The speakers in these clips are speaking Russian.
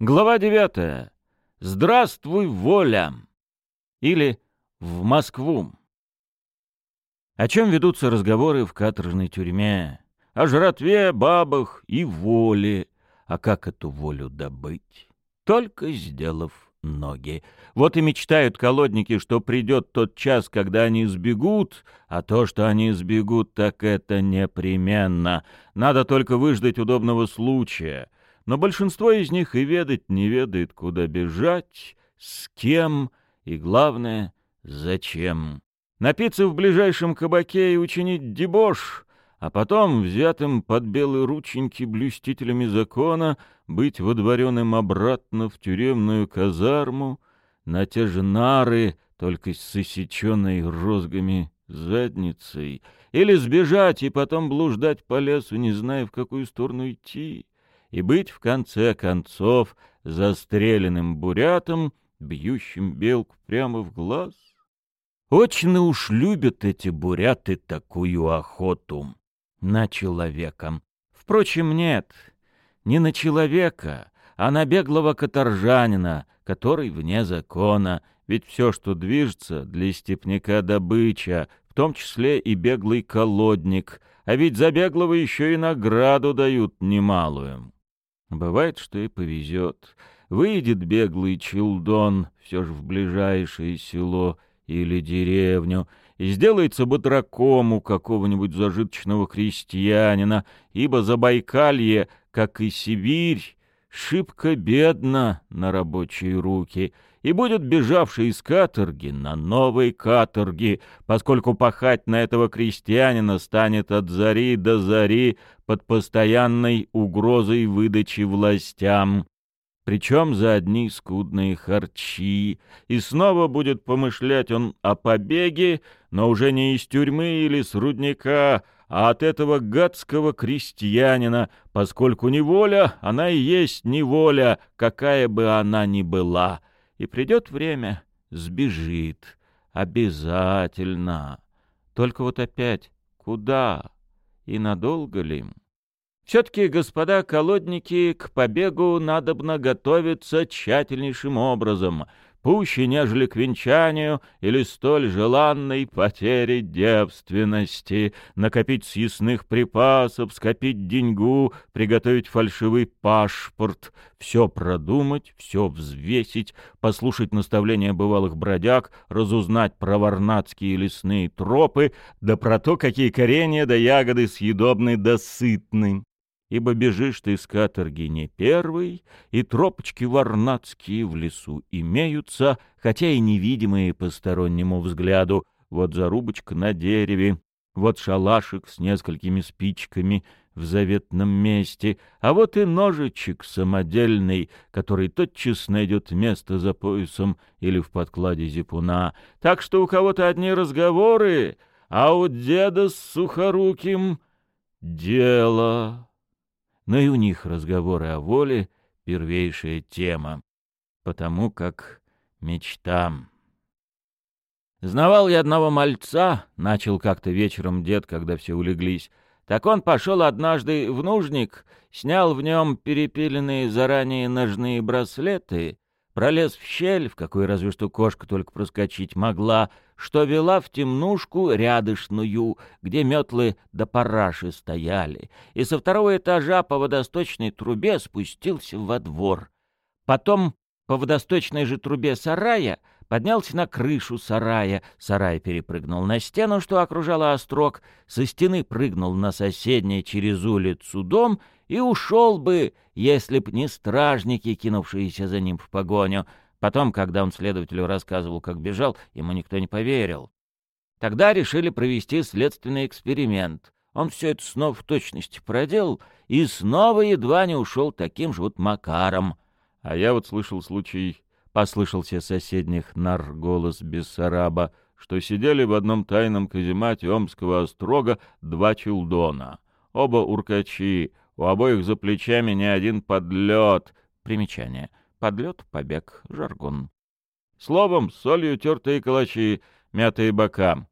Глава девятая. Здравствуй, воля! Или в Москву. О чем ведутся разговоры в каторжной тюрьме? О жратве, бабах и воле. А как эту волю добыть? Только сделав ноги. Вот и мечтают колодники, что придет тот час, когда они сбегут, а то, что они сбегут, так это непременно. Надо только выждать удобного случая — но большинство из них и ведать не ведает, куда бежать, с кем и, главное, зачем. Напиться в ближайшем кабаке и учинить дебош, а потом, взятым под белые рученьки блюстителями закона, быть водворенным обратно в тюремную казарму, на те же нары, только с иссеченной розгами задницей, или сбежать и потом блуждать по лесу, не зная, в какую сторону идти и быть, в конце концов, застреленным бурятом, бьющим белку прямо в глаз? Очень уж любят эти буряты такую охоту на человека. Впрочем, нет, не на человека, а на беглого каторжанина, который вне закона, ведь все, что движется, для степняка добыча, в том числе и беглый колодник, а ведь за беглого еще и награду дают немалую. Бывает, что и повезет. Выйдет беглый челдон все же в ближайшее село или деревню и сделается батраком у какого-нибудь зажиточного крестьянина, ибо Забайкалье, как и Сибирь, шибко бедно на рабочие руки — и будет бежавший из каторги на новой каторге, поскольку пахать на этого крестьянина станет от зари до зари под постоянной угрозой выдачи властям, причем за одни скудные харчи, и снова будет помышлять он о побеге, но уже не из тюрьмы или с рудника, а от этого гадского крестьянина, поскольку неволя, она и есть неволя, какая бы она ни была, и придет время, сбежит. Обязательно. Только вот опять, куда и надолго ли? Все-таки, господа колодники, к побегу надобно готовиться тщательнейшим образом — пуще, нежели к венчанию или столь желанной потере девственности, накопить съестных припасов, скопить деньгу, приготовить фальшивый паспорт, все продумать, все взвесить, послушать наставления бывалых бродяг, разузнать про варнацкие лесные тропы, да про то, какие коренья да ягоды съедобны да сытны ибо бежишь ты с каторги не первый, и тропочки варнацкие в лесу имеются, хотя и невидимые постороннему взгляду. Вот зарубочка на дереве, вот шалашик с несколькими спичками в заветном месте, а вот и ножичек самодельный, который тотчас найдет место за поясом или в подкладе зипуна. Так что у кого-то одни разговоры, а у деда с сухоруким дело но и у них разговоры о воле — первейшая тема, потому как мечтам. «Знавал я одного мальца», — начал как-то вечером дед, когда все улеглись, так он пошел однажды в нужник, снял в нем перепиленные заранее ножные браслеты, пролез в щель, в какой разве что кошка только проскочить могла, что вела в темнушку рядышную, где метлы до параши стояли, и со второго этажа по водосточной трубе спустился во двор. Потом по водосточной же трубе сарая поднялся на крышу сарая, сарай перепрыгнул на стену, что окружала острог, со стены прыгнул на соседний через улицу дом и ушел бы, если б не стражники, кинувшиеся за ним в погоню — Потом, когда он следователю рассказывал, как бежал, ему никто не поверил. Тогда решили провести следственный эксперимент. Он все это снова в точности проделал и снова едва не ушел таким же вот макаром. А я вот слышал случай, послышался соседних нар голос Бессараба, что сидели в одном тайном каземате Омского острога два челдона. Оба уркачи, у обоих за плечами не один подлет. Примечание — Подлет, побег, жаргон. Словом, солью тертые калачи, мятые бока.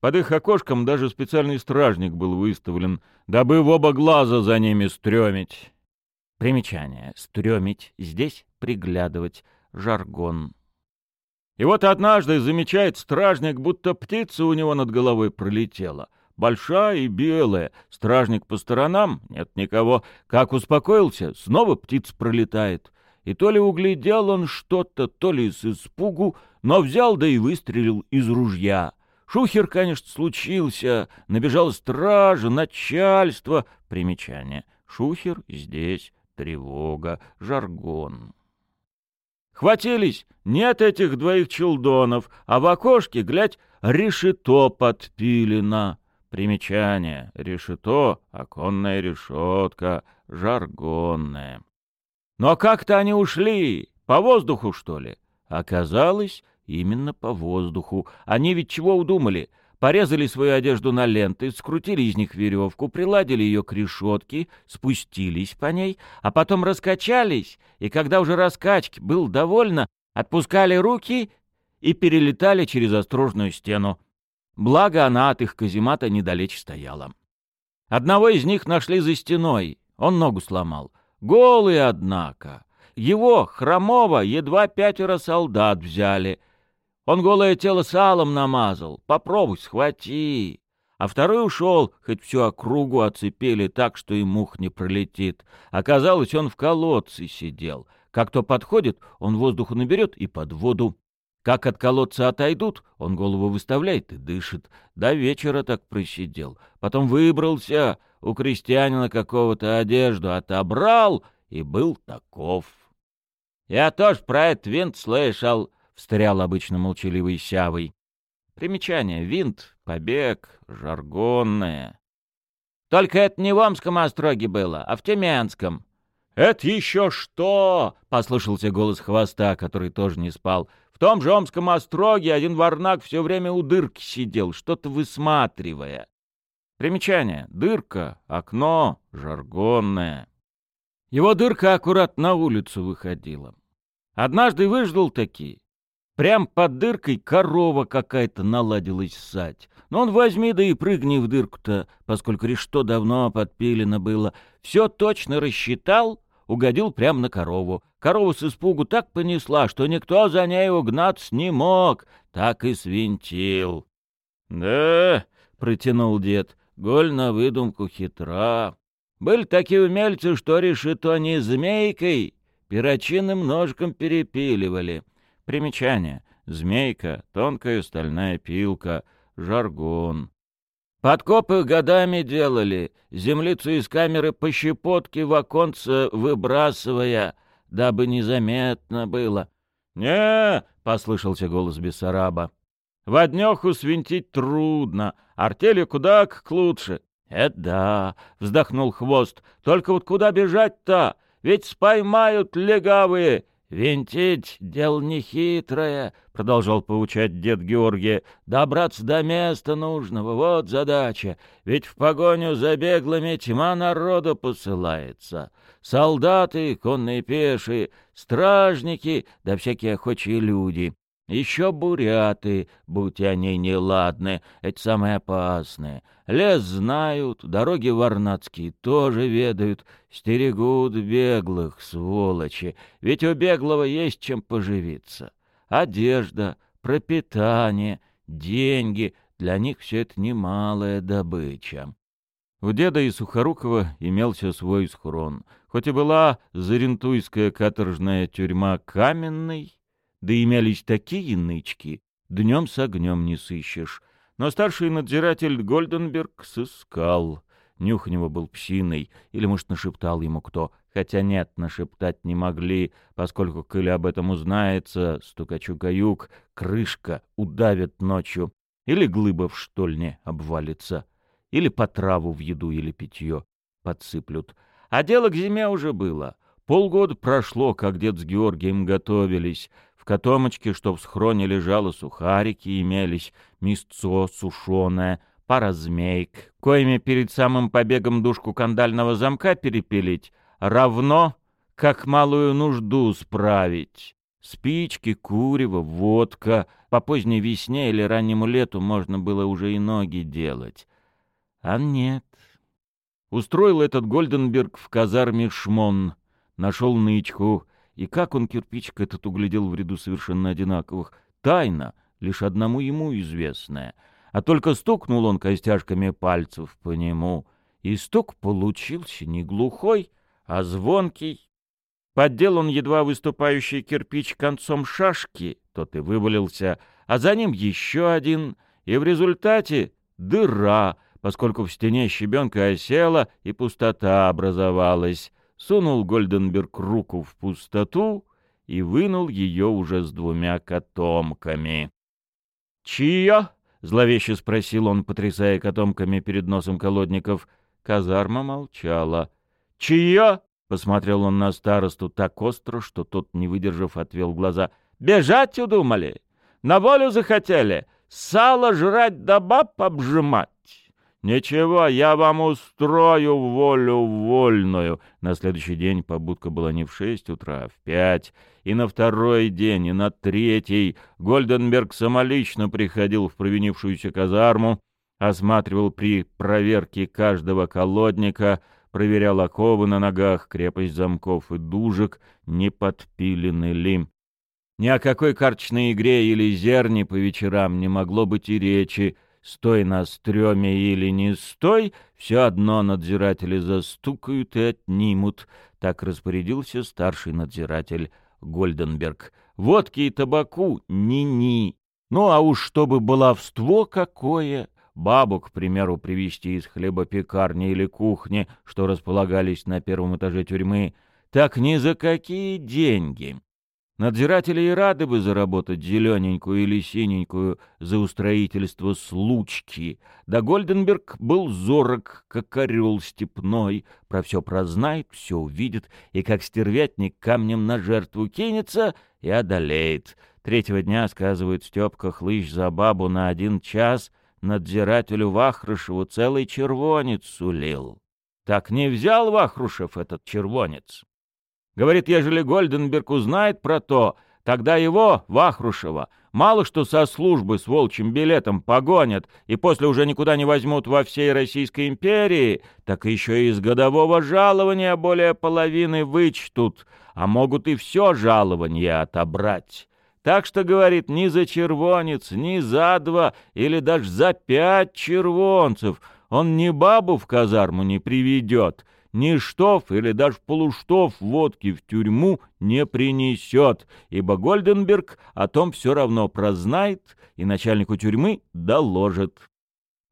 Под их окошком даже специальный стражник был выставлен, дабы в оба глаза за ними стрёмить. Примечание. Стрёмить. Здесь приглядывать. Жаргон. И вот однажды замечает стражник, будто птица у него над головой пролетела. Большая и белая. Стражник по сторонам, нет никого. Как успокоился, снова птица пролетает. И то ли углядел он что-то, то ли с испугу, но взял да и выстрелил из ружья. Шухер, конечно, случился. Набежал стража, начальство. Примечание. Шухер здесь тревога, жаргон. Хватились, нет этих двоих челдонов, а в окошке, глядь, решето подпилено. Примечание. Решето — оконная решетка, жаргонная. Но как-то они ушли. По воздуху, что ли? Оказалось, именно по воздуху. Они ведь чего удумали? порезали свою одежду на ленты, скрутили из них веревку, приладили ее к решетке, спустились по ней, а потом раскачались, и когда уже раскачки был довольно, отпускали руки и перелетали через острожную стену. Благо она от их каземата недалече стояла. Одного из них нашли за стеной, он ногу сломал. Голый, однако. Его, хромого, едва пятеро солдат взяли — он голое тело салом намазал. Попробуй, схвати. А второй ушел, хоть всю округу оцепили так, что и мух не пролетит. Оказалось, он в колодце сидел. Как то подходит, он воздуху наберет и под воду. Как от колодца отойдут, он голову выставляет и дышит. До вечера так просидел. Потом выбрался, у крестьянина какого-то одежду отобрал и был таков. Я тоже про этот винт слышал. — встрял обычно молчаливый сявый. Примечание. Винт, побег, жаргонное. Только это не в Омском остроге было, а в Тюменском. «Это еще что?» — послышался голос хвоста, который тоже не спал. «В том же Омском остроге один варнак все время у дырки сидел, что-то высматривая». Примечание. Дырка, окно, жаргонное. Его дырка аккурат на улицу выходила. Однажды выждал таки, Прям под дыркой корова какая-то наладилась ссать. Но он возьми да и прыгни в дырку-то, поскольку решто давно подпилено было. Все точно рассчитал, угодил прямо на корову. Корова с испугу так понесла, что никто за ней угнаться не мог, так и свинтил. — Да, — протянул дед, — голь на выдумку хитра. Были такие умельцы, что решето не змейкой, перочинным ножком перепиливали — Примечание. Змейка, тонкая стальная пилка, жаргон. Подкопы годами делали, землицу из камеры по щепотке в оконце выбрасывая, дабы незаметно было. «Не!» — послышался голос Бессараба. «В однеху свинтить трудно, артели куда как лучше». «Это да!» — вздохнул хвост. «Только вот куда бежать-то? Ведь споймают легавые, «Винтить — дело нехитрое», — продолжал поучать дед Георгия. «Добраться до места нужного — вот задача. Ведь в погоню за беглыми тьма народа посылается. Солдаты, конные пешие, стражники, да всякие охочие люди. Еще буряты, будь они неладны, эти самые опасные. Лес знают, дороги варнацкие тоже ведают, стерегут беглых, сволочи. Ведь у беглого есть чем поживиться. Одежда, пропитание, деньги — для них все это немалая добыча. У деда и Сухорукова имелся свой схрон. Хоть и была зарентуйская каторжная тюрьма каменной, да имелись такие нычки, днем с огнем не сыщешь. Но старший надзиратель Гольденберг сыскал. Нюх у него был псиной, или, может, нашептал ему кто. Хотя нет, нашептать не могли, поскольку, коли об этом узнается, стукачу-каюк, крышка удавит ночью. Или глыба в штольне обвалится. Или по траву в еду или питье подсыплют. А дело к зиме уже было. Полгода прошло, как дед с Георгием готовились. В котомочке, что в схроне лежало, сухарики имелись, мясцо сушеное, пара змейк, коими перед самым побегом душку кандального замка перепилить, равно, как малую нужду справить. Спички, курево, водка. По поздней весне или раннему лету можно было уже и ноги делать. А нет. Устроил этот Гольденберг в казарме Шмон. нашел нычку. И как он кирпичик этот углядел в ряду совершенно одинаковых? Тайна, лишь одному ему известная. А только стукнул он костяшками пальцев по нему, и стук получился не глухой, а звонкий. Поддел он едва выступающий кирпич концом шашки, тот и вывалился, а за ним еще один, и в результате дыра, поскольку в стене щебенка осела и пустота образовалась. Сунул Гольденберг руку в пустоту и вынул ее уже с двумя котомками. «Чья?» — зловеще спросил он, потрясая котомками перед носом колодников. Казарма молчала. «Чья?» — посмотрел он на старосту так остро, что тот, не выдержав, отвел глаза. «Бежать удумали? На волю захотели? Сало жрать да баб обжимать?» «Ничего, я вам устрою волю вольную». На следующий день побудка была не в шесть утра, а в пять. И на второй день, и на третий Гольденберг самолично приходил в провинившуюся казарму, осматривал при проверке каждого колодника, проверял оковы на ногах, крепость замков и дужек, не подпилены ли. Ни о какой карточной игре или зерне по вечерам не могло быть и речи, Стой на стреме или не стой, все одно надзиратели застукают и отнимут. Так распорядился старший надзиратель Гольденберг. Водки и табаку ни-ни. Ну а уж чтобы баловство какое, бабу, к примеру, привезти из хлебопекарни или кухни, что располагались на первом этаже тюрьмы, так ни за какие деньги. Надзиратели и рады бы заработать зелененькую или синенькую за устроительство случки. Да Гольденберг был зорок, как орел степной, про все прознает, все увидит, и как стервятник камнем на жертву кинется и одолеет. Третьего дня, сказывает Степка, хлыщ за бабу на один час надзирателю Вахрушеву целый червонец сулил. Так не взял Вахрушев этот червонец. Говорит, ежели Гольденберг узнает про то, тогда его, Вахрушева, мало что со службы с волчьим билетом погонят и после уже никуда не возьмут во всей Российской империи, так еще и из годового жалования более половины вычтут, а могут и все жалование отобрать. Так что, говорит, ни за червонец, ни за два или даже за пять червонцев он ни бабу в казарму не приведет, ни штоф или даже полуштоф водки в тюрьму не принесет, ибо Гольденберг о том все равно прознает и начальнику тюрьмы доложит.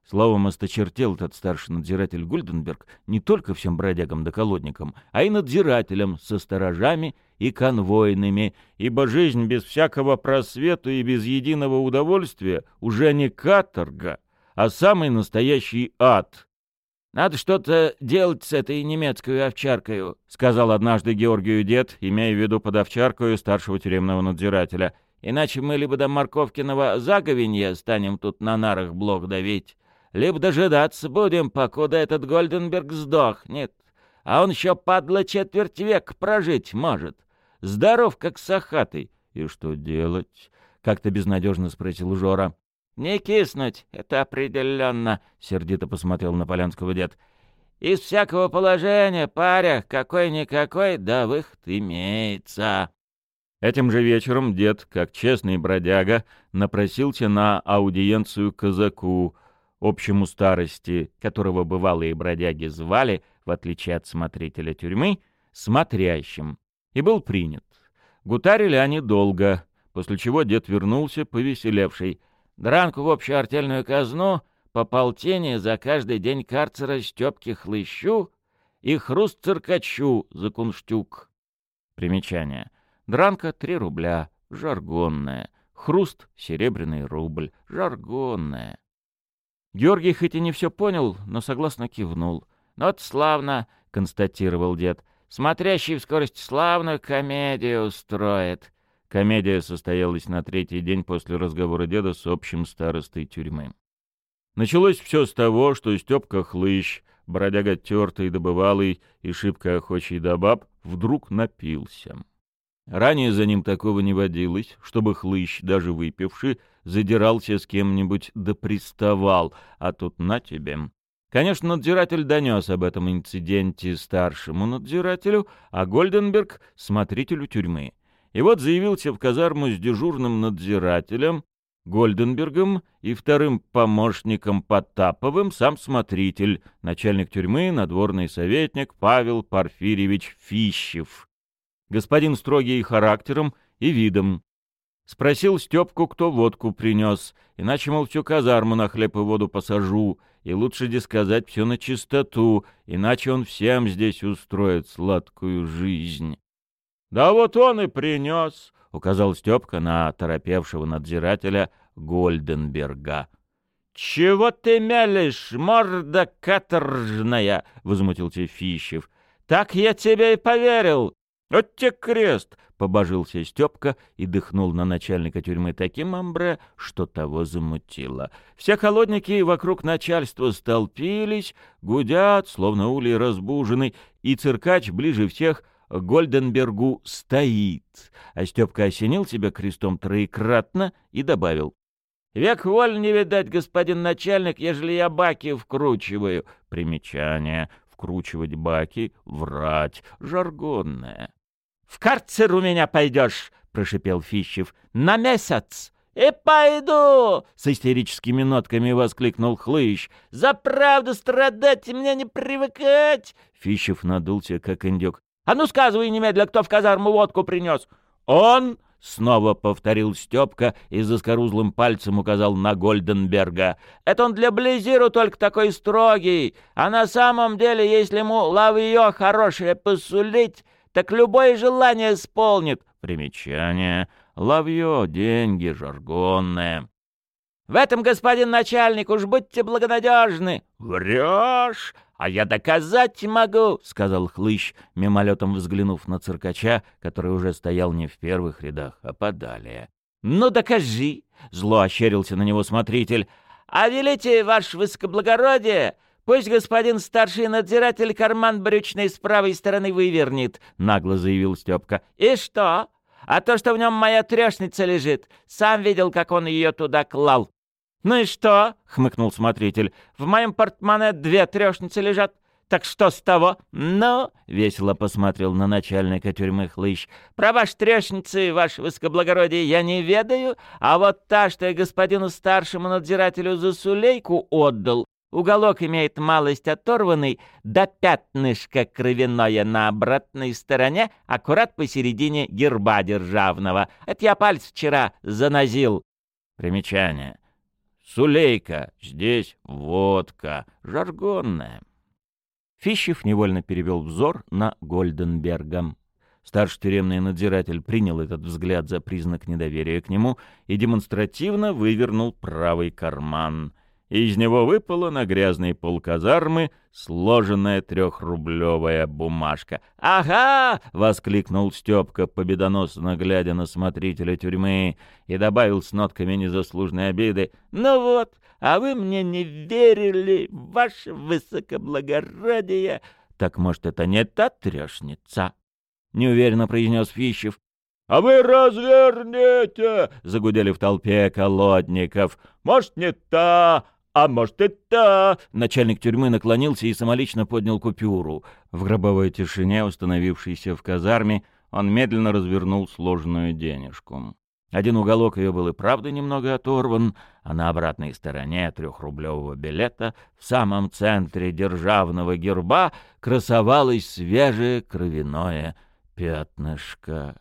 Словом, осточертел этот старший надзиратель Гольденберг не только всем бродягам да колодникам, а и надзирателям со сторожами и конвойными, ибо жизнь без всякого просвета и без единого удовольствия уже не каторга, а самый настоящий ад — «Надо что-то делать с этой немецкой овчаркой», — сказал однажды Георгию дед, имея в виду под овчаркою старшего тюремного надзирателя. «Иначе мы либо до морковкиного заговенья станем тут на нарах блок давить, либо дожидаться будем, покуда этот Гольденберг сдохнет. А он еще, падла, четверть века прожить может. Здоров, как сахатый. И что делать?» — как-то безнадежно спросил Жора. «Не киснуть, это определенно», — сердито посмотрел на Полянского дед. «Из всякого положения, паря, какой-никакой, да выход имеется». Этим же вечером дед, как честный бродяга, напросился на аудиенцию казаку, общему старости, которого бывалые бродяги звали, в отличие от смотрителя тюрьмы, смотрящим, и был принят. Гутарили они долго, после чего дед вернулся, повеселевший — Дранку в общую артельную казну, по полтине за каждый день карцера Степки хлыщу и хруст циркачу за кунштюк. Примечание. Дранка — три рубля, жаргонная. Хруст — серебряный рубль, жаргонная. Георгий хоть и не все понял, но согласно кивнул. «Ну, это славно», — констатировал дед. «Смотрящий в скорость славную комедию устроит. Комедия состоялась на третий день после разговора деда с общим старостой тюрьмы. Началось все с того, что Степка Хлыщ, бродяга тертый, добывалый и шибко охочий до баб, вдруг напился. Ранее за ним такого не водилось, чтобы Хлыщ, даже выпивший, задирался с кем-нибудь да приставал, а тут на тебе. Конечно, надзиратель донес об этом инциденте старшему надзирателю, а Гольденберг — смотрителю тюрьмы. И вот заявился в казарму с дежурным надзирателем, Гольденбергом и вторым помощником Потаповым сам смотритель, начальник тюрьмы, надворный советник Павел Порфирьевич Фищев. Господин строгий характером и видом. Спросил Степку, кто водку принес, иначе, мол, всю казарму на хлеб и воду посажу, и лучше де сказать все на чистоту, иначе он всем здесь устроит сладкую жизнь. — Да вот он и принес, — указал Степка на торопевшего надзирателя Гольденберга. — Чего ты мялишь, морда каторжная? — возмутился Фищев. — Так я тебе и поверил. Вот те крест! — побожился Степка и дыхнул на начальника тюрьмы таким амбре, что того замутило. Все холодники вокруг начальства столпились, гудят, словно улей разбуженный, и циркач ближе всех Гольденбергу стоит. А Степка осенил себя крестом троекратно и добавил. «Век воль не видать, господин начальник, ежели я баки вкручиваю». Примечание. Вкручивать баки, врать, жаргонное. «В карцер у меня пойдешь!» — прошипел Фищев. «На месяц!» «И пойду!» — с истерическими нотками воскликнул Хлыщ. «За правду страдать мне не привыкать!» Фищев надулся, как индюк. А ну сказывай немедля, кто в казарму водку принес. Он, снова повторил Степка и заскорузлым пальцем указал на Гольденберга. Это он для Близиру только такой строгий, а на самом деле, если ему лавье хорошее посулить, так любое желание исполнит. Примечание. Лавье, деньги, жаргонное. В этом, господин начальник, уж будьте благонадежны. Врешь? «А я доказать могу», — сказал Хлыщ, мимолетом взглянув на циркача, который уже стоял не в первых рядах, а подалее. «Ну, докажи», — зло ощерился на него смотритель. «А велите, ваше высокоблагородие, пусть господин старший надзиратель карман брючной с правой стороны вывернет», — нагло заявил Степка. «И что? А то, что в нем моя трешница лежит, сам видел, как он ее туда клал. «Ну и что?» — хмыкнул смотритель. «В моем портмоне две трешницы лежат. Так что с того?» «Ну?» — весело посмотрел на начальника тюрьмы Хлыщ. «Про ваши трешницы, ваше высокоблагородие, я не ведаю, а вот та, что я господину старшему надзирателю за сулейку отдал, Уголок имеет малость оторванный, да пятнышко кровяное на обратной стороне, аккурат посередине герба державного. Это я палец вчера занозил. Примечание. Сулейка, здесь водка, жаргонная. Фищев невольно перевел взор на Гольденберга. Старший тюремный надзиратель принял этот взгляд за признак недоверия к нему и демонстративно вывернул правый карман и из него выпала на грязный пол казармы сложенная трехрублевая бумажка. «Ага!» — воскликнул Степка, победоносно глядя на смотрителя тюрьмы, и добавил с нотками незаслуженной обиды. «Ну вот, а вы мне не верили, ваше высокоблагородие!» «Так, может, это не та трешница?» — неуверенно произнес Фищев. «А вы развернете!» — загудели в толпе колодников. «Может, не та, «А может, это...» Начальник тюрьмы наклонился и самолично поднял купюру. В гробовой тишине, установившейся в казарме, он медленно развернул сложенную денежку. Один уголок ее был и правда немного оторван, а на обратной стороне трехрублевого билета, в самом центре державного герба, красовалось свежее кровяное пятнышко.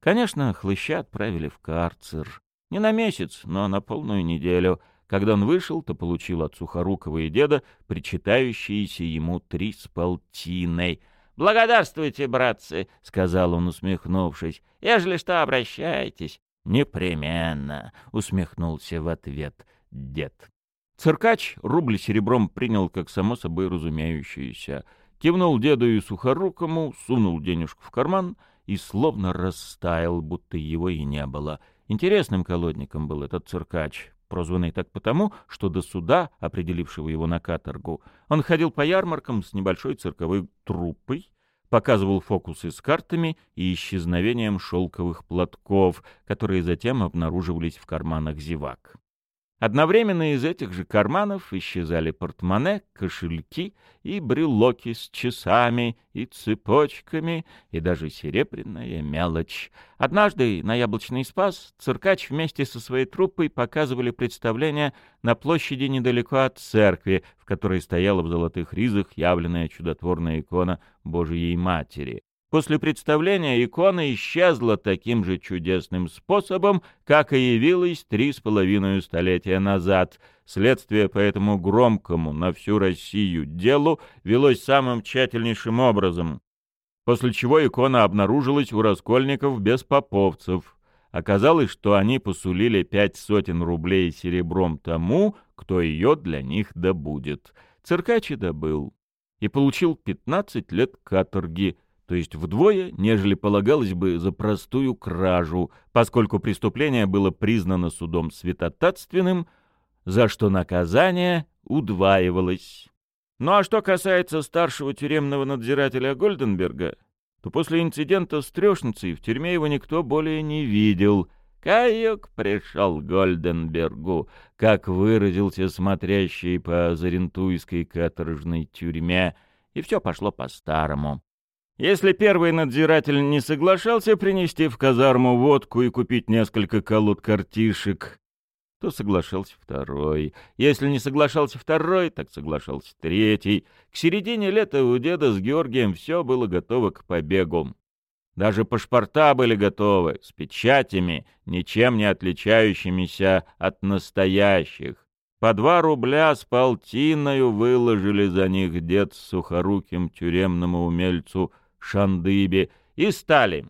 Конечно, хлыща отправили в карцер. Не на месяц, но на полную неделю — когда он вышел, то получил от Сухорукова и деда причитающиеся ему три с полтиной. «Благодарствуйте, братцы!» — сказал он, усмехнувшись. «Ежели что, обращайтесь». «Непременно!» — усмехнулся в ответ дед. Циркач рубль серебром принял как само собой разумеющееся. Кивнул деду и Сухорукому, сунул денежку в карман и словно растаял, будто его и не было. Интересным колодником был этот циркач прозванный так потому, что до суда, определившего его на каторгу, он ходил по ярмаркам с небольшой цирковой труппой, показывал фокусы с картами и исчезновением шелковых платков, которые затем обнаруживались в карманах зевак. Одновременно из этих же карманов исчезали портмоне, кошельки и брелоки с часами и цепочками, и даже серебряная мелочь. Однажды на Яблочный Спас циркач вместе со своей труппой показывали представление на площади недалеко от церкви, в которой стояла в золотых ризах явленная чудотворная икона Божией Матери. После представления икона исчезла таким же чудесным способом, как и явилась три с половиной столетия назад. Следствие по этому громкому на всю Россию делу велось самым тщательнейшим образом, после чего икона обнаружилась у раскольников без поповцев. Оказалось, что они посулили пять сотен рублей серебром тому, кто ее для них добудет. Циркач добыл. И получил пятнадцать лет каторги — то есть вдвое, нежели полагалось бы за простую кражу, поскольку преступление было признано судом святотатственным, за что наказание удваивалось. Ну а что касается старшего тюремного надзирателя Гольденберга, то после инцидента с трешницей в тюрьме его никто более не видел. Каюк пришел Гольденбергу, как выразился смотрящий по Зарентуйской каторжной тюрьме, и все пошло по-старому. Если первый надзиратель не соглашался принести в казарму водку и купить несколько колод картишек, то соглашался второй. Если не соглашался второй, так соглашался третий. К середине лета у деда с Георгием все было готово к побегу. Даже паспорта были готовы, с печатями, ничем не отличающимися от настоящих. По два рубля с полтиною выложили за них дед с сухоруким тюремному умельцу — Шандыбе и стали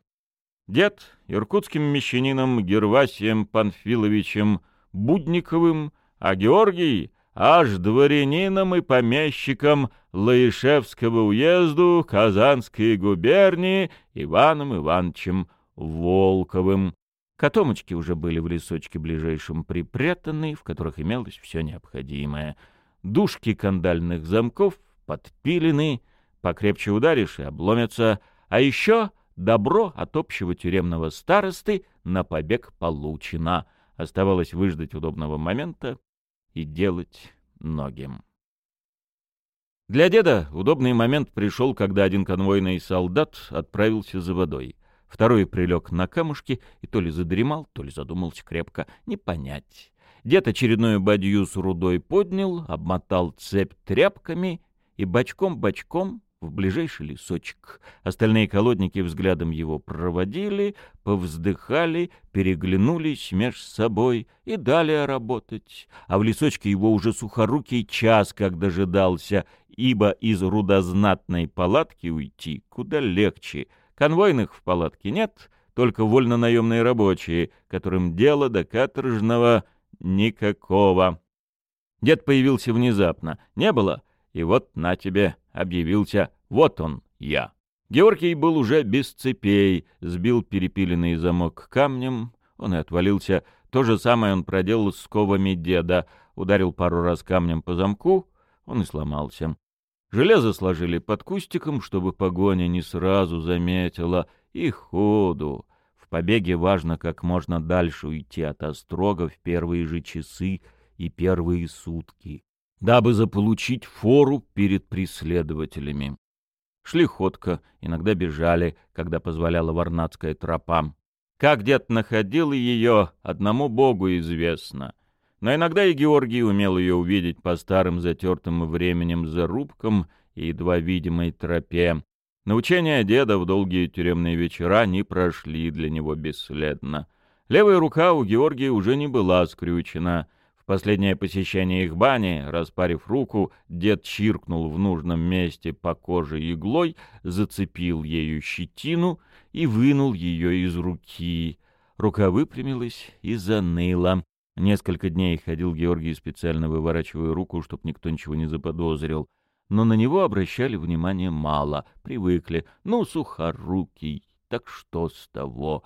дед иркутским мещанином Гервасием Панфиловичем Будниковым, а Георгий аж дворянином и помещиком Лаишевского уезду Казанской губернии Иваном Ивановичем Волковым. Котомочки уже были в лесочке ближайшем припрятаны, в которых имелось все необходимое. Душки кандальных замков подпилены, Покрепче ударишь и обломятся. А еще добро от общего тюремного старосты на побег получено. Оставалось выждать удобного момента и делать многим. Для деда удобный момент пришел, когда один конвойный солдат отправился за водой. Второй прилег на камушки и то ли задремал, то ли задумался крепко, не понять. Дед очередную бадью с рудой поднял, обмотал цепь тряпками и бочком-бочком в ближайший лесочек. Остальные колодники взглядом его проводили, повздыхали, переглянулись меж собой и далее работать. А в лесочке его уже сухорукий час как дожидался, ибо из рудознатной палатки уйти куда легче. Конвойных в палатке нет, только вольно-наемные рабочие, которым дело до каторжного никакого. Дед появился внезапно. Не было — и вот на тебе объявился вот он, я. Георгий был уже без цепей, сбил перепиленный замок камнем, он и отвалился. То же самое он проделал с ковами деда, ударил пару раз камнем по замку, он и сломался. Железо сложили под кустиком, чтобы погоня не сразу заметила, и ходу. В побеге важно как можно дальше уйти от острога в первые же часы и первые сутки дабы заполучить фору перед преследователями. Шли ходко, иногда бежали, когда позволяла варнацкая тропа. Как дед находил ее, одному богу известно. Но иногда и Георгий умел ее увидеть по старым затертым временем зарубкам и едва видимой тропе. Научения деда в долгие тюремные вечера не прошли для него бесследно. Левая рука у Георгия уже не была скрючена — последнее посещение их бани, распарив руку, дед чиркнул в нужном месте по коже иглой, зацепил ею щетину и вынул ее из руки. Рука выпрямилась и заныла. Несколько дней ходил Георгий, специально выворачивая руку, чтобы никто ничего не заподозрил. Но на него обращали внимание мало, привыкли. Ну, сухорукий, так что с того?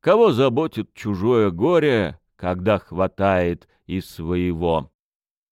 Кого заботит чужое горе, когда хватает и своего.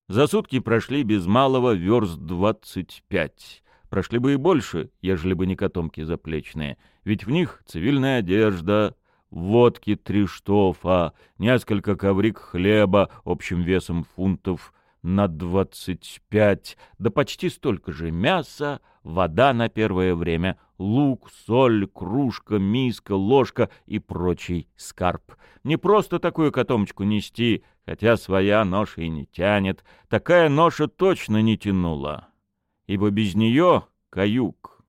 За сутки прошли без малого верст двадцать пять. Прошли бы и больше, ежели бы не котомки заплечные, ведь в них цивильная одежда, водки три штофа, несколько коврик хлеба общим весом фунтов на двадцать пять, да почти столько же мяса, вода на первое время, лук, соль, кружка, миска, ложка и прочий скарб. Не просто такую котомочку нести, хотя своя ноша и не тянет, такая ноша точно не тянула, ибо без нее каюк.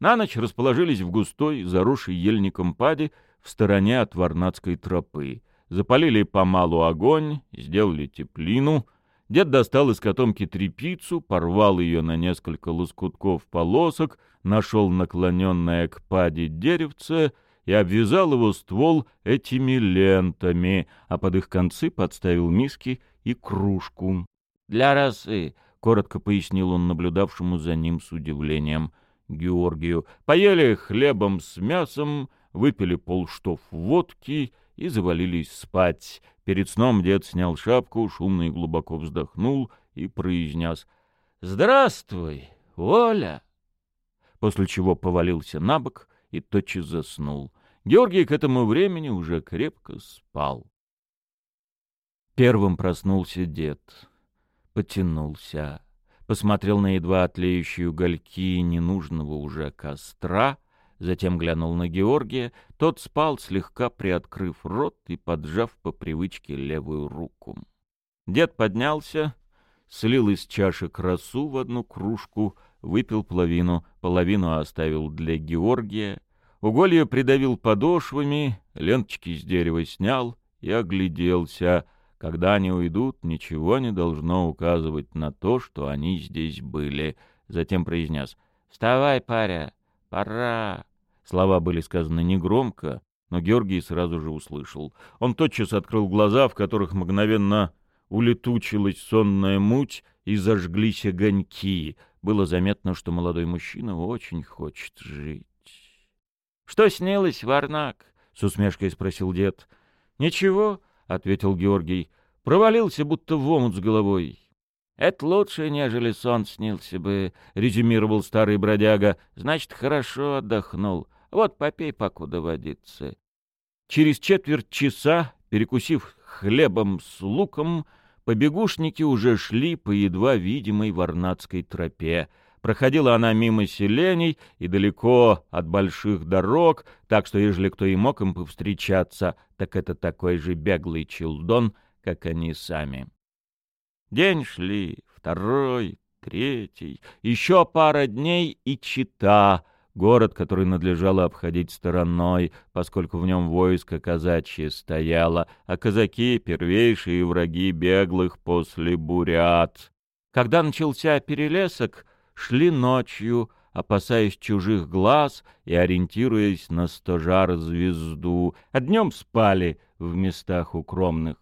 На ночь расположились в густой, заросшей ельником паде в стороне от Варнадской тропы. Запалили помалу огонь, сделали теплину — Дед достал из котомки трепицу, порвал ее на несколько лоскутков полосок, нашел наклоненное к паде деревце и обвязал его ствол этими лентами, а под их концы подставил миски и кружку. «Для росы», — коротко пояснил он наблюдавшему за ним с удивлением Георгию. «Поели хлебом с мясом, выпили полштов водки и завалились спать. Перед сном дед снял шапку, шумно и глубоко вздохнул и произнес «Здравствуй, Оля!» После чего повалился на бок и тотчас заснул. Георгий к этому времени уже крепко спал. Первым проснулся дед. Потянулся. Посмотрел на едва отлеющие угольки ненужного уже костра — затем глянул на Георгия. Тот спал, слегка приоткрыв рот и поджав по привычке левую руку. Дед поднялся, слил из чаши красу в одну кружку, выпил половину, половину оставил для Георгия, уголье придавил подошвами, ленточки с дерева снял и огляделся. Когда они уйдут, ничего не должно указывать на то, что они здесь были. Затем произнес «Вставай, паря, «Пора!» Слова были сказаны негромко, но Георгий сразу же услышал. Он тотчас открыл глаза, в которых мгновенно улетучилась сонная муть и зажглись огоньки. Было заметно, что молодой мужчина очень хочет жить. — Что снилось, Варнак? — с усмешкой спросил дед. — Ничего, — ответил Георгий. — Провалился, будто в омут с головой. «Это лучше, нежели сон снился бы», — резюмировал старый бродяга. «Значит, хорошо отдохнул. Вот попей, покуда водится». Через четверть часа, перекусив хлебом с луком, побегушники уже шли по едва видимой варнадской тропе. Проходила она мимо селений и далеко от больших дорог, так что, ежели кто и мог им повстречаться, так это такой же беглый челдон, как они сами. День шли, второй, третий, еще пара дней и Чита, город, который надлежало обходить стороной, поскольку в нем войско казачье стояло, а казаки — первейшие враги беглых после бурят. Когда начался перелесок, шли ночью, опасаясь чужих глаз и ориентируясь на стожар звезду, а днем спали в местах укромных.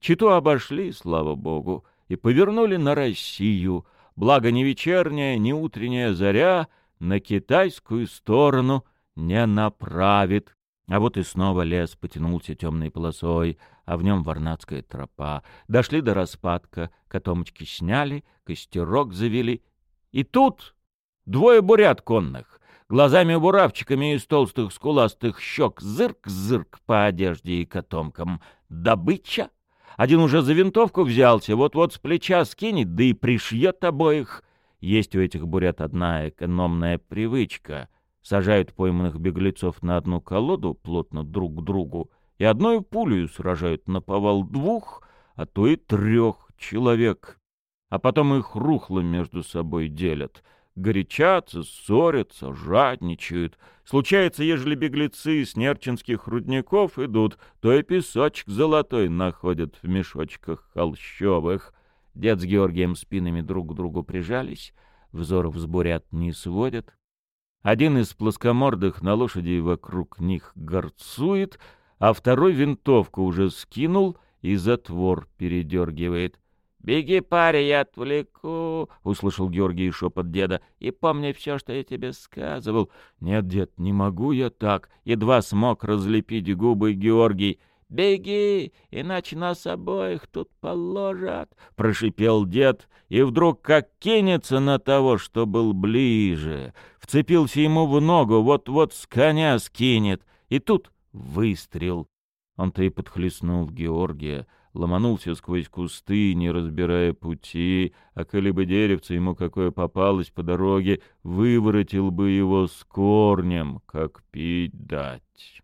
Читу обошли, слава богу, и повернули на Россию, благо ни вечерняя, ни утренняя заря на китайскую сторону не направит. А вот и снова лес потянулся темной полосой, а в нем варнадская тропа. Дошли до распадка, котомочки сняли, костерок завели. И тут двое бурят конных, глазами-буравчиками из толстых скуластых щек, зырк-зырк по одежде и котомкам. Добыча! Один уже за винтовку взялся, вот-вот с плеча скинет, да и пришьет обоих. Есть у этих бурят одна экономная привычка. Сажают пойманных беглецов на одну колоду плотно друг к другу и одной пулей сражают на повал двух, а то и трех человек. А потом их рухло между собой делят — горячатся, ссорятся, жадничают. Случается, ежели беглецы с нерчинских рудников идут, то и песочек золотой находят в мешочках холщовых. Дед с Георгием спинами друг к другу прижались, взоров с не сводят. Один из плоскомордых на лошади вокруг них горцует, а второй винтовку уже скинул и затвор передергивает. «Беги, парень, я отвлеку!» — услышал Георгий шепот деда. «И помни все, что я тебе сказывал». «Нет, дед, не могу я так!» — едва смог разлепить губы Георгий. «Беги, иначе нас обоих тут положат!» — прошипел дед, и вдруг как кинется на того, что был ближе. Вцепился ему в ногу, вот-вот с коня скинет. И тут Выстрел. Он-то и подхлестнул Георгия, ломанулся сквозь кусты, не разбирая пути, а коли бы деревце ему какое попалось по дороге, выворотил бы его с корнем, как пить дать.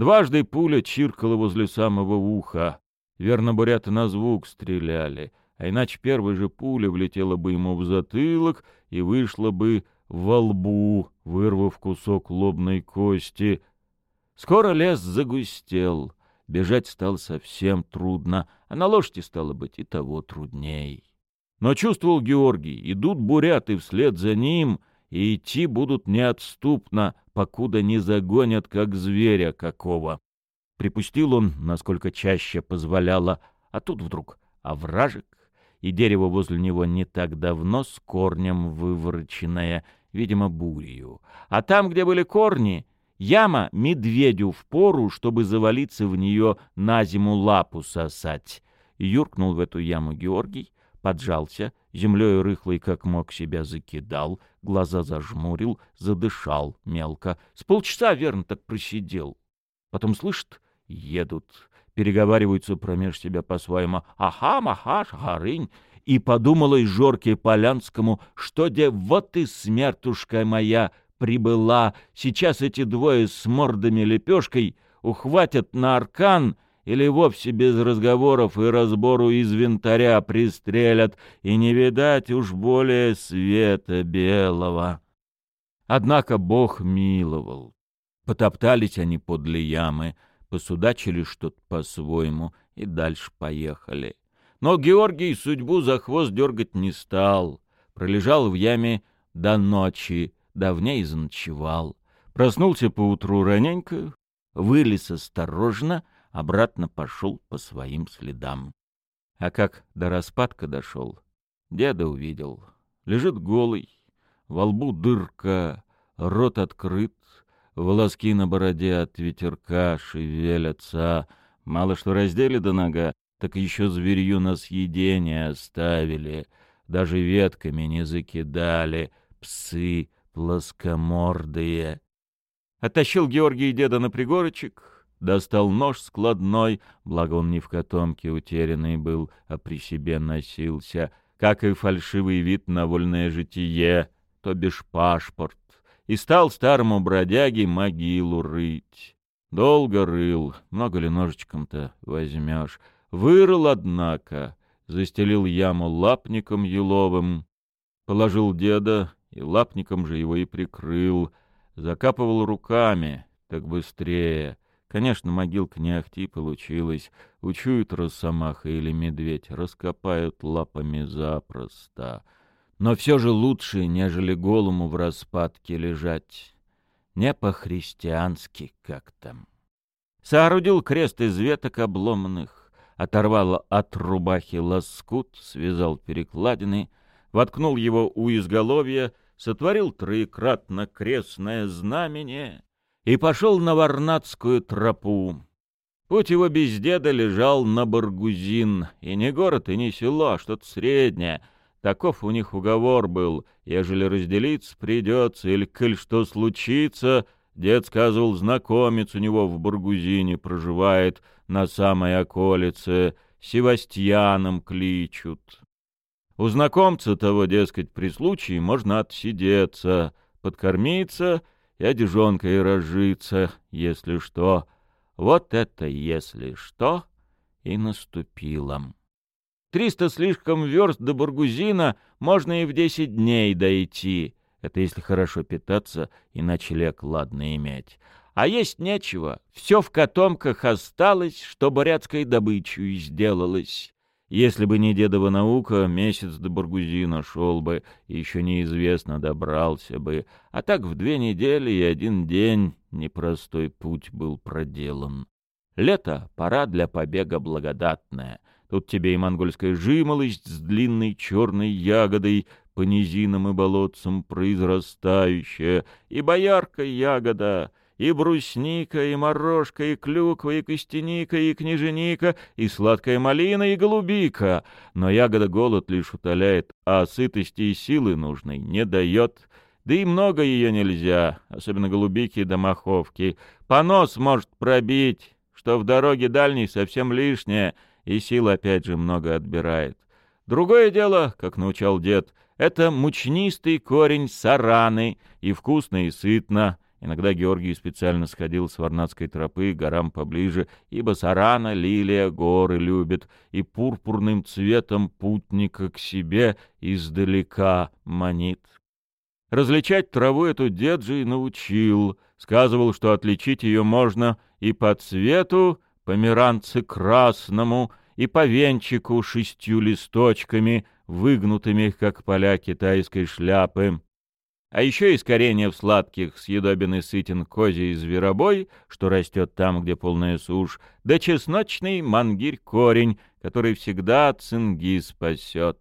Дважды пуля чиркала возле самого уха. Верно, буряты на звук стреляли, а иначе первая же пуля влетела бы ему в затылок и вышла бы во лбу, вырвав кусок лобной кости. Скоро лес загустел, бежать стало совсем трудно, а на лошади стало быть и того трудней. Но чувствовал Георгий, идут буряты вслед за ним, и идти будут неотступно, покуда не загонят, как зверя какого. Припустил он, насколько чаще позволяло, а тут вдруг овражек, и дерево возле него не так давно с корнем вывороченное, видимо, бурью. А там, где были корни, яма медведю в пору, чтобы завалиться в нее на зиму лапу сосать. Юркнул в эту яму Георгий, поджался, землей рыхлый как мог себя закидал, глаза зажмурил, задышал мелко. С полчаса, верно, так просидел. Потом, слышит, едут, переговариваются промеж себя по-своему «Аха, маха, шахарынь!» И подумала Жорке Полянскому, что де вот и смертушка моя прибыла, сейчас эти двое с мордами лепешкой ухватят на аркан — или вовсе без разговоров и разбору из винтаря пристрелят, и не видать уж более света белого. Однако Бог миловал. Потоптались они подле ямы, посудачили что-то по-своему и дальше поехали. Но Георгий судьбу за хвост дергать не стал. Пролежал в яме до ночи, давней заночевал. Проснулся поутру раненько, вылез осторожно — обратно пошел по своим следам. А как до распадка дошел, деда увидел. Лежит голый, во лбу дырка, рот открыт, волоски на бороде от ветерка шевелятся. Мало что раздели до нога, так еще зверью на съедение оставили, даже ветками не закидали, псы плоскомордые. Оттащил Георгий деда на пригорочек, достал нож складной, благо он не в котомке утерянный был, а при себе носился, как и фальшивый вид на вольное житие, то бишь пашпорт, и стал старому бродяге могилу рыть. Долго рыл, много ли ножичком-то возьмешь. Вырыл, однако, застелил яму лапником еловым, положил деда и лапником же его и прикрыл, закапывал руками, так быстрее — Конечно, могилка не ахти получилась. Учуют росомаха или медведь, раскопают лапами запросто. Но все же лучше, нежели голому в распадке лежать. Не по-христиански как-то. Соорудил крест из веток обломанных, оторвал от рубахи лоскут, связал перекладины, воткнул его у изголовья, сотворил троекратно крестное знамение и пошел на Варнадскую тропу. Путь его без деда лежал на Баргузин, и не город, и не село, а что-то среднее. Таков у них уговор был, ежели разделиться придется, или коль что случится, дед сказывал, знакомец у него в Баргузине проживает, на самой околице, Севастьяном кличут. У знакомца того, дескать, при случае можно отсидеться, подкормиться — и одежонкой разжиться, если что. Вот это «если что» и наступило. Триста слишком верст до Бургузина можно и в десять дней дойти. Это если хорошо питаться и ночлег ладно иметь. А есть нечего. Все в котомках осталось, что бурятской добычей сделалось. Если бы не дедова наука, месяц до Баргузина шел бы, и еще неизвестно, добрался бы. А так в две недели и один день непростой путь был проделан. Лето — пора для побега благодатная. Тут тебе и монгольская жимолость с длинной черной ягодой, по низинам и болотцам произрастающая, и боярка ягода, и брусника, и морожка, и клюква, и костяника, и княженика, и сладкая малина, и голубика. Но ягода голод лишь утоляет, а сытости и силы нужной не дает. Да и много ее нельзя, особенно голубики да маховки. Понос может пробить, что в дороге дальней совсем лишнее, и сил опять же много отбирает. Другое дело, как научал дед, это мучнистый корень сараны, и вкусно, и сытно. Иногда Георгий специально сходил с Варнадской тропы к горам поближе, ибо сарана, лилия, горы любит, и пурпурным цветом путника к себе издалека манит. Различать траву эту и научил. Сказывал, что отличить ее можно и по цвету, померанце красному, и по венчику шестью листочками, выгнутыми, как поля китайской шляпы. А еще из кореньев сладких съедобен и сытен козий зверобой, что растет там, где полная сушь, да чесночный мангирь-корень, который всегда цинги спасет.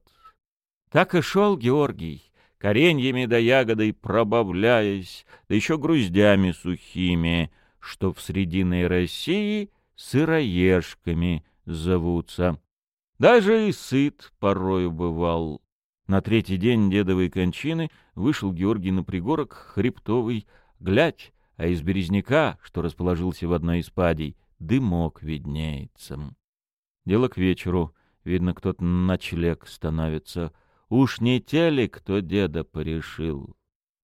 Так и шел Георгий, кореньями да ягодой пробавляясь, да еще груздями сухими, что в срединной России сыроежками зовутся. Даже и сыт порою бывал. На третий день дедовой кончины вышел Георгий на пригорок хребтовый, глядь, а из березняка, что расположился в одной из падей, дымок виднеется. Дело к вечеру, видно, кто-то ночлег становится. Уж не те ли, кто деда порешил?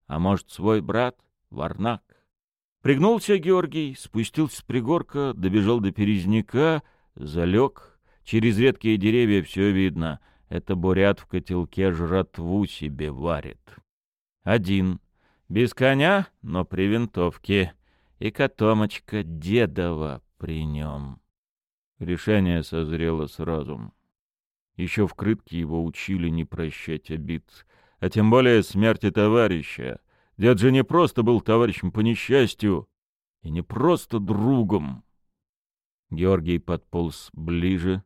А может, свой брат, Варнак? Пригнулся Георгий, спустился с пригорка, добежал до перезняка, залег. Через редкие деревья все видно — это бурят в котелке жратву себе варит. Один. Без коня, но при винтовке. И котомочка дедова при нем. Решение созрело сразу. Еще в крытке его учили не прощать обид, а тем более смерти товарища. Дед же не просто был товарищем по несчастью, и не просто другом. Георгий подполз ближе,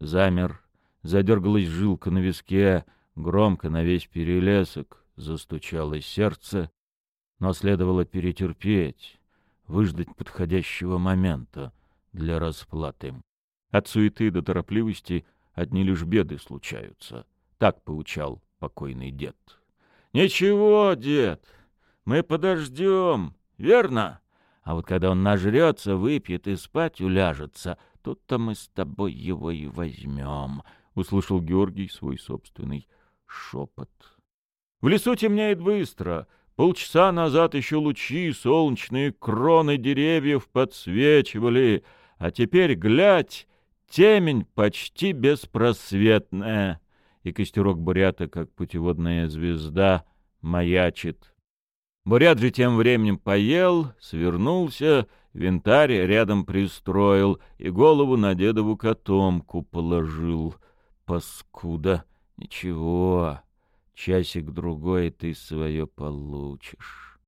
замер, Задергалась жилка на виске, громко на весь перелесок, застучалось сердце, но следовало перетерпеть, выждать подходящего момента для расплаты. От суеты до торопливости одни лишь беды случаются. Так поучал покойный дед. «Ничего, дед, мы подождем, верно? А вот когда он нажрется, выпьет и спать уляжется, тут-то мы с тобой его и возьмем», — услышал Георгий свой собственный шепот. В лесу темнеет быстро. Полчаса назад еще лучи солнечные кроны деревьев подсвечивали, а теперь, глядь, темень почти беспросветная, и костерок бурята, как путеводная звезда, маячит. Бурят же тем временем поел, свернулся, винтарь рядом пристроил и голову на дедову котомку положил — паскуда. Ничего, часик-другой ты свое получишь.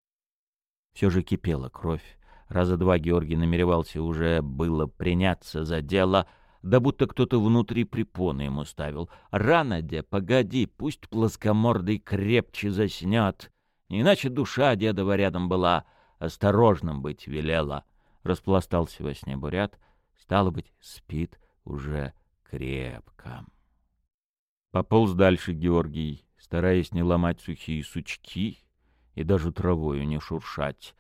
Все же кипела кровь. Раза два Георгий намеревался уже было приняться за дело, да будто кто-то внутри препоны ему ставил. Рано, де, погоди, пусть плоскомордый крепче заснет. Иначе душа дедова рядом была, осторожным быть велела. Распластался во сне бурят, стало быть, спит уже крепко. Пополз дальше Георгий, стараясь не ломать сухие сучки и даже травою не шуршать.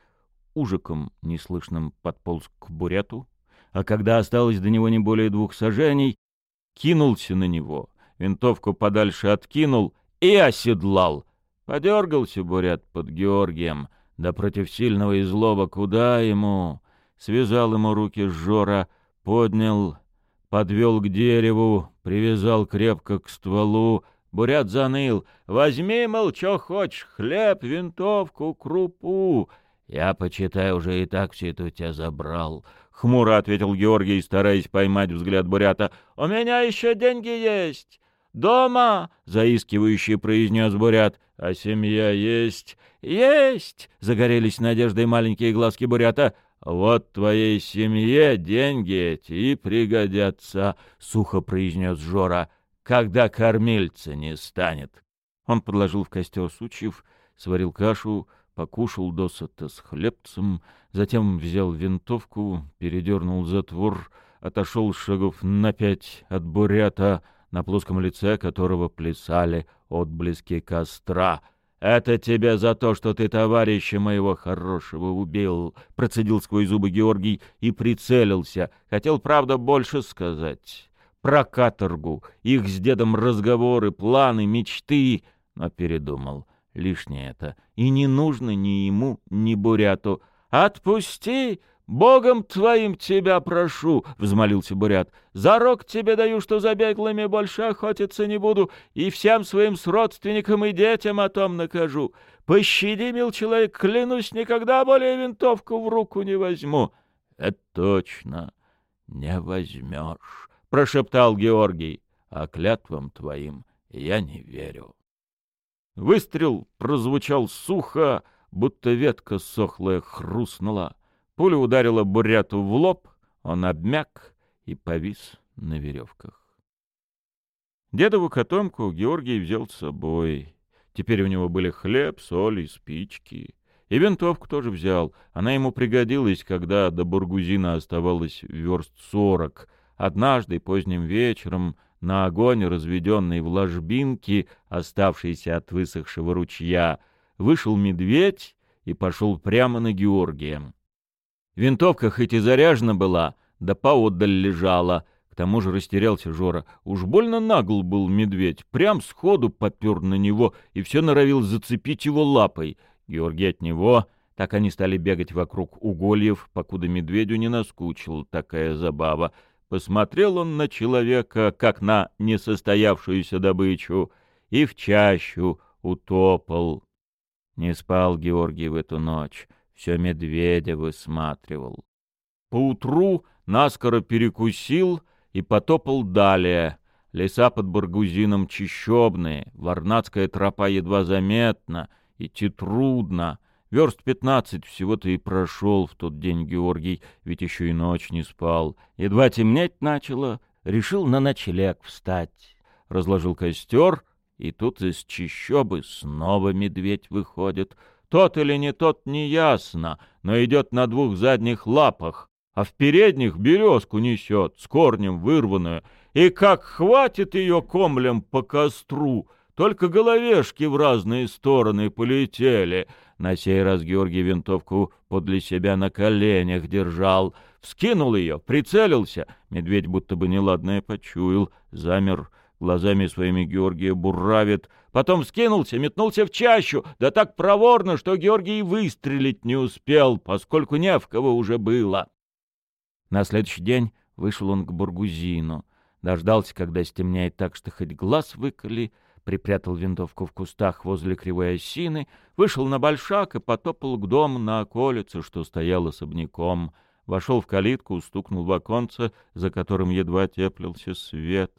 Ужиком неслышным подполз к буряту, а когда осталось до него не более двух сажений, кинулся на него, винтовку подальше откинул и оседлал. Подергался бурят под Георгием, да против сильного и злого куда ему? Связал ему руки Жора, поднял подвел к дереву, привязал крепко к стволу. Бурят заныл. «Возьми, мол, что хочешь, хлеб, винтовку, крупу». «Я, почитай, уже и так все это у тебя забрал», — хмуро ответил Георгий, стараясь поймать взгляд Бурята. «У меня еще деньги есть. Дома!» — заискивающий произнес Бурят. «А семья есть?» «Есть!» — загорелись надеждой маленькие глазки Бурята. «Вот твоей семье деньги эти и пригодятся», — сухо произнес Жора, — «когда кормильца не станет». Он подложил в костер сучьев, сварил кашу, покушал досыта с хлебцем, затем взял винтовку, передернул затвор, отошел шагов на пять от бурята, на плоском лице которого плясали отблески костра. «Это тебе за то, что ты товарища моего хорошего убил», — процедил сквозь зубы Георгий и прицелился. Хотел, правда, больше сказать. Про каторгу, их с дедом разговоры, планы, мечты, но передумал. Лишнее это. И не нужно ни ему, ни Буряту. «Отпусти!» «Богом твоим тебя прошу!» — взмолился Бурят. «За рог тебе даю, что за беглыми больше охотиться не буду, и всем своим сродственникам и детям о том накажу. Пощади, мил человек, клянусь, никогда более винтовку в руку не возьму». «Это точно не возьмешь», — прошептал Георгий. «А клятвам твоим я не верю». Выстрел прозвучал сухо, будто ветка сохлая хрустнула. Пуля ударила Буряту в лоб, он обмяк и повис на веревках. Дедову котомку Георгий взял с собой. Теперь у него были хлеб, соль и спички. И винтовку тоже взял. Она ему пригодилась, когда до Бургузина оставалось верст сорок. Однажды поздним вечером на огонь, разведенный в ложбинке, оставшейся от высохшего ручья, вышел медведь и пошел прямо на Георгия. Винтовка хоть и заряжена была, да поотдаль лежала. К тому же растерялся Жора. Уж больно нагл был медведь. Прям сходу попер на него и все норовил зацепить его лапой. Георгий от него... Так они стали бегать вокруг угольев, покуда медведю не наскучила такая забава. Посмотрел он на человека, как на несостоявшуюся добычу, и в чащу утопал. Не спал Георгий в эту ночь все медведя высматривал. Поутру наскоро перекусил и потопал далее. Леса под Баргузином чищобные, варнацкая тропа едва заметна, идти трудно. Верст пятнадцать всего-то и прошел в тот день Георгий, ведь еще и ночь не спал. Едва темнеть начало, решил на ночлег встать. Разложил костер, и тут из чищобы снова медведь выходит — тот или не тот, не ясно, но идет на двух задних лапах, а в передних березку несет, с корнем вырванную, и как хватит ее комлем по костру, только головешки в разные стороны полетели. На сей раз Георгий винтовку подле себя на коленях держал, вскинул ее, прицелился. Медведь будто бы неладное почуял, замер, глазами своими Георгия буравит — Потом скинулся, метнулся в чащу, да так проворно, что Георгий выстрелить не успел, поскольку не в кого уже было. На следующий день вышел он к Бургузину. Дождался, когда стемняет так, что хоть глаз выколи, припрятал винтовку в кустах возле кривой осины, вышел на большак и потопал к дому на околице, что стоял особняком. Вошел в калитку, стукнул в оконце, за которым едва теплился свет.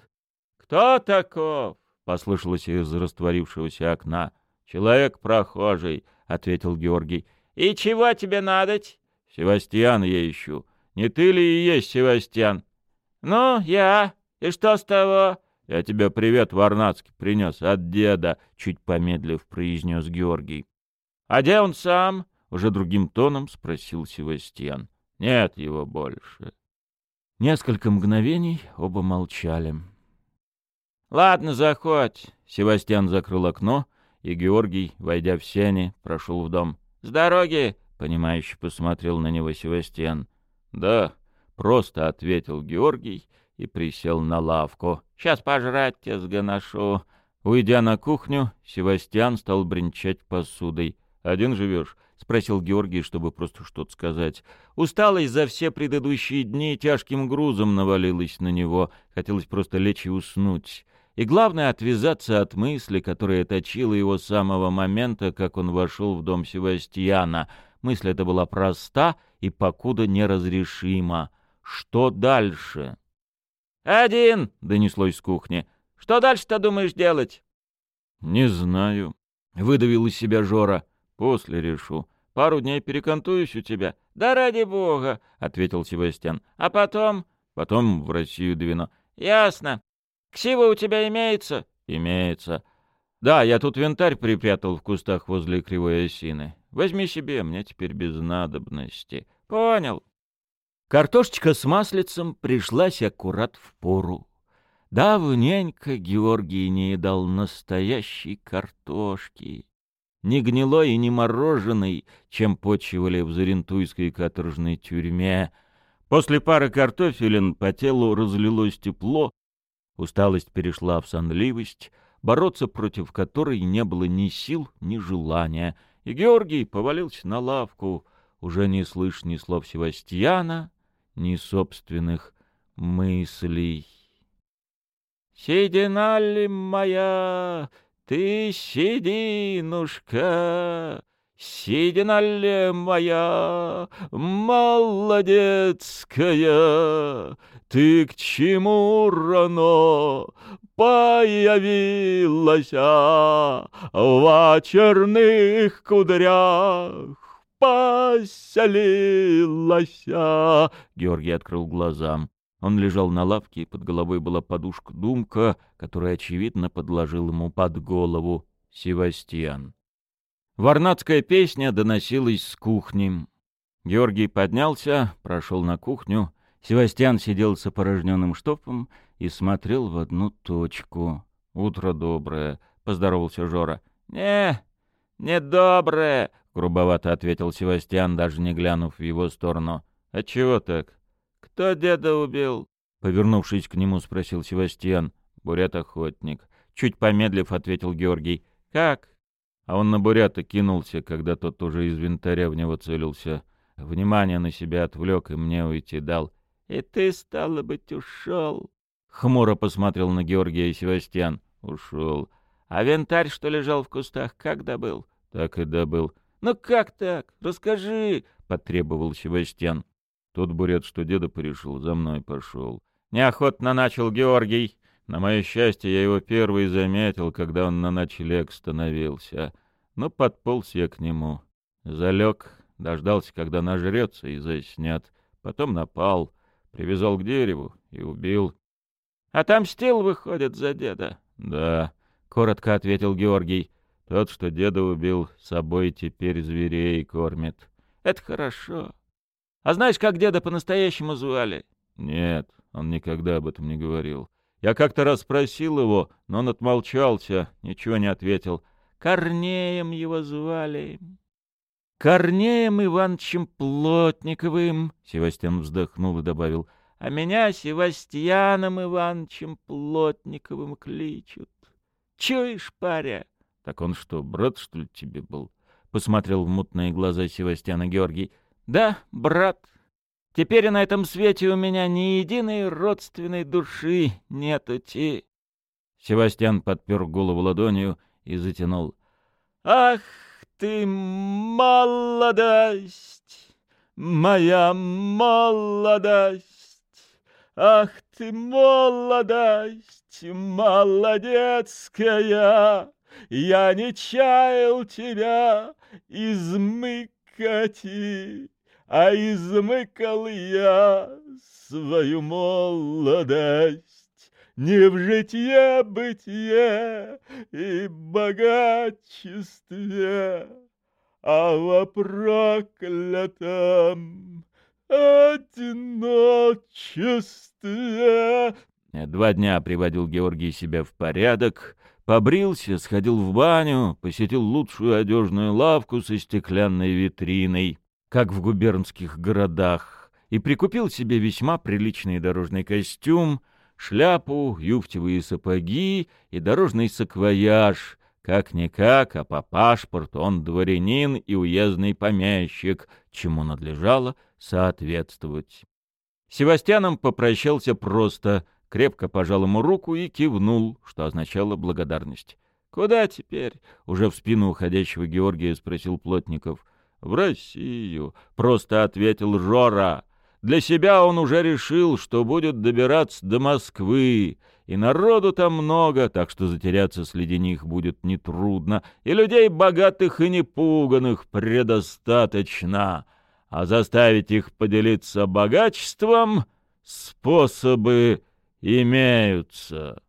«Кто таков?» — послышалось из растворившегося окна. «Человек прохожий», — ответил Георгий. «И чего тебе надоть?» «Севастьян я ищу. Не ты ли и есть Севастьян?» «Ну, я. И что с того?» «Я тебе привет Варнацкий принес от деда», — чуть помедлив произнес Георгий. «А где он сам?» — уже другим тоном спросил Севастьян. «Нет его больше». Несколько мгновений оба молчали. «Ладно, заходь!» Севастьян закрыл окно, и Георгий, войдя в сени, прошел в дом. «С дороги!» — понимающе посмотрел на него Севастьян. «Да», — просто ответил Георгий и присел на лавку. «Сейчас пожрать тебе сгоношу». Уйдя на кухню, Севастьян стал бренчать посудой. «Один живешь?» — спросил Георгий, чтобы просто что-то сказать. Усталость за все предыдущие дни тяжким грузом навалилась на него. Хотелось просто лечь и уснуть. И главное — отвязаться от мысли, которая точила его с самого момента, как он вошел в дом Севастьяна. Мысль эта была проста и покуда неразрешима. Что дальше? «Один!» — донеслось с кухни. «Что дальше-то думаешь делать?» «Не знаю», — выдавил из себя Жора. «После решу. Пару дней перекантуюсь у тебя». «Да ради бога!» — ответил Севастьян. «А потом?» «Потом в Россию двину». «Ясно. Ксива у тебя имеется? Имеется. Да, я тут винтарь припрятал в кустах возле кривой осины. Возьми себе, мне теперь без надобности. Понял. Картошечка с маслицем пришлась аккурат в пору. Давненько Георгий не едал настоящей картошки. не гнилой и не мороженый, чем почивали в Зарентуйской каторжной тюрьме. После пары картофелин по телу разлилось тепло, усталость перешла в сонливость, бороться против которой не было ни сил, ни желания, и Георгий повалился на лавку, уже не слышь ни слов Севастьяна, ни собственных мыслей. «Седина ли моя, ты сединушка, седина ли моя, молодецкая, ты к чему рано появилась в черных кудрях?» поселилась. Георгий открыл глаза. Он лежал на лавке, и под головой была подушка-думка, которая, очевидно, подложил ему под голову Севастьян. Варнацкая песня доносилась с кухни. Георгий поднялся, прошел на кухню. Севастьян сидел с опорожненным штопом и смотрел в одну точку. «Утро доброе», — поздоровался Жора. «Не, не доброе», — грубовато ответил Севастьян, даже не глянув в его сторону. «А чего так?» «Кто деда убил?» Повернувшись к нему, спросил Севастьян. «Бурят-охотник». Чуть помедлив, ответил Георгий. «Как?» А он на бурята кинулся, когда тот уже из винтаря в него целился. Внимание на себя отвлек и мне уйти дал. «И ты, стало быть, ушел?» Хмуро посмотрел на Георгия и Севастьян. «Ушел. А винтарь, что лежал в кустах, как добыл?» «Так и добыл. «Ну как так? Расскажи!» — потребовал Севастьян. Тот бурят, что деда порешил, за мной пошел. Неохотно начал Георгий. На мое счастье, я его первый заметил, когда он на ночлег становился. Но подполз я к нему. Залег, дождался, когда нажрется и заснят. Потом напал, привязал к дереву и убил. — Отомстил, выходит, за деда? — Да, — коротко ответил Георгий. Тот, что деда убил, собой теперь зверей кормит. Это хорошо. А знаешь, как деда по-настоящему звали? Нет, он никогда об этом не говорил. Я как-то раз спросил его, но он отмолчался, ничего не ответил. Корнеем его звали. Корнеем Ивановичем Плотниковым, Севастьян вздохнул и добавил, а меня Севастьяном Ивановичем Плотниковым кличут. Чуешь, паря? Так он что, брат, что ли, тебе был? Посмотрел в мутные глаза Севастьяна Георгий. Да, брат. Теперь на этом свете у меня ни единой родственной души нету ти. Севастьян подпер голову ладонью и затянул. Ах ты, молодость, моя молодость! Ах ты, молодость, молодецкая! Я не чаял тебя измыкать, а измыкал я свою молодость. Не в житье-бытие и богачестве, а во проклятом одиночестве. Два дня приводил Георгий себя в порядок, Побрился, сходил в баню, посетил лучшую одежную лавку со стеклянной витриной, как в губернских городах, и прикупил себе весьма приличный дорожный костюм, шляпу, юфтевые сапоги и дорожный саквояж. Как-никак, а по паспорту он дворянин и уездный помещик, чему надлежало соответствовать. Севастьяном попрощался просто — крепко пожал ему руку и кивнул, что означало благодарность. «Куда теперь?» — уже в спину уходящего Георгия спросил Плотников. «В Россию», — просто ответил Жора. Для себя он уже решил, что будет добираться до Москвы, и народу там много, так что затеряться среди них будет нетрудно, и людей богатых и непуганных предостаточно, а заставить их поделиться богатством — способы имеются.